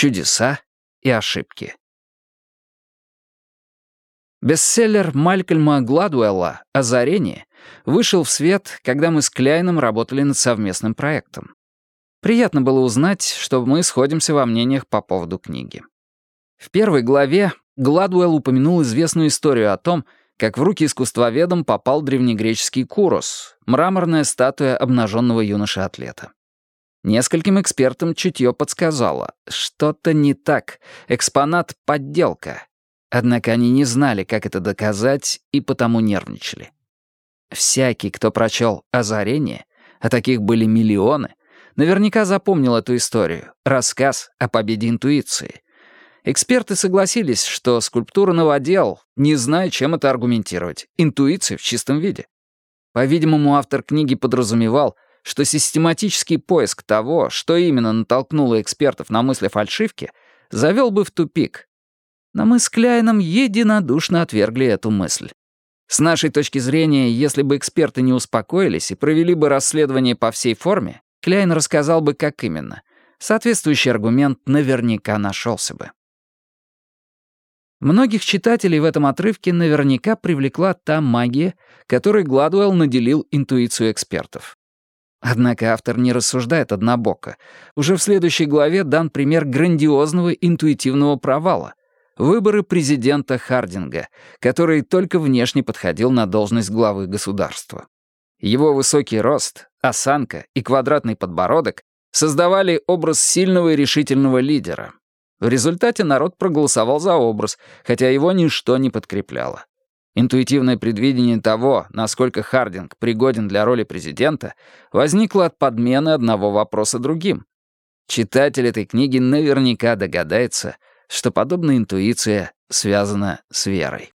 чудеса и ошибки. Бестселлер Малькольма Гладуэлла «Озарение» вышел в свет, когда мы с Кляйном работали над совместным проектом. Приятно было узнать, что мы сходимся во мнениях по поводу книги. В первой главе Гладуэлл упомянул известную историю о том, как в руки искусствоведам попал древнегреческий курос, мраморная статуя обнаженного юноши-атлета. Нескольким экспертам чутье подсказало, что-то не так, экспонат — подделка. Однако они не знали, как это доказать, и потому нервничали. Всякий, кто прочел «Озарение», а таких были миллионы, наверняка запомнил эту историю, рассказ о победе интуиции. Эксперты согласились, что скульптура новодел, не зная, чем это аргументировать, интуиция в чистом виде. По-видимому, автор книги подразумевал, что систематический поиск того, что именно натолкнуло экспертов на мысли фальшивки, завел бы в тупик. Но мы с Кляйном единодушно отвергли эту мысль. С нашей точки зрения, если бы эксперты не успокоились и провели бы расследование по всей форме, Кляйн рассказал бы, как именно. Соответствующий аргумент наверняка нашелся бы. Многих читателей в этом отрывке наверняка привлекла та магия, которой Гладуэлл наделил интуицию экспертов. Однако автор не рассуждает однобоко. Уже в следующей главе дан пример грандиозного интуитивного провала. Выборы президента Хардинга, который только внешне подходил на должность главы государства. Его высокий рост, осанка и квадратный подбородок создавали образ сильного и решительного лидера. В результате народ проголосовал за образ, хотя его ничто не подкрепляло. Интуитивное предвидение того, насколько Хардинг пригоден для роли президента, возникло от подмены одного вопроса другим. Читатель этой книги наверняка догадается, что подобная интуиция связана с верой.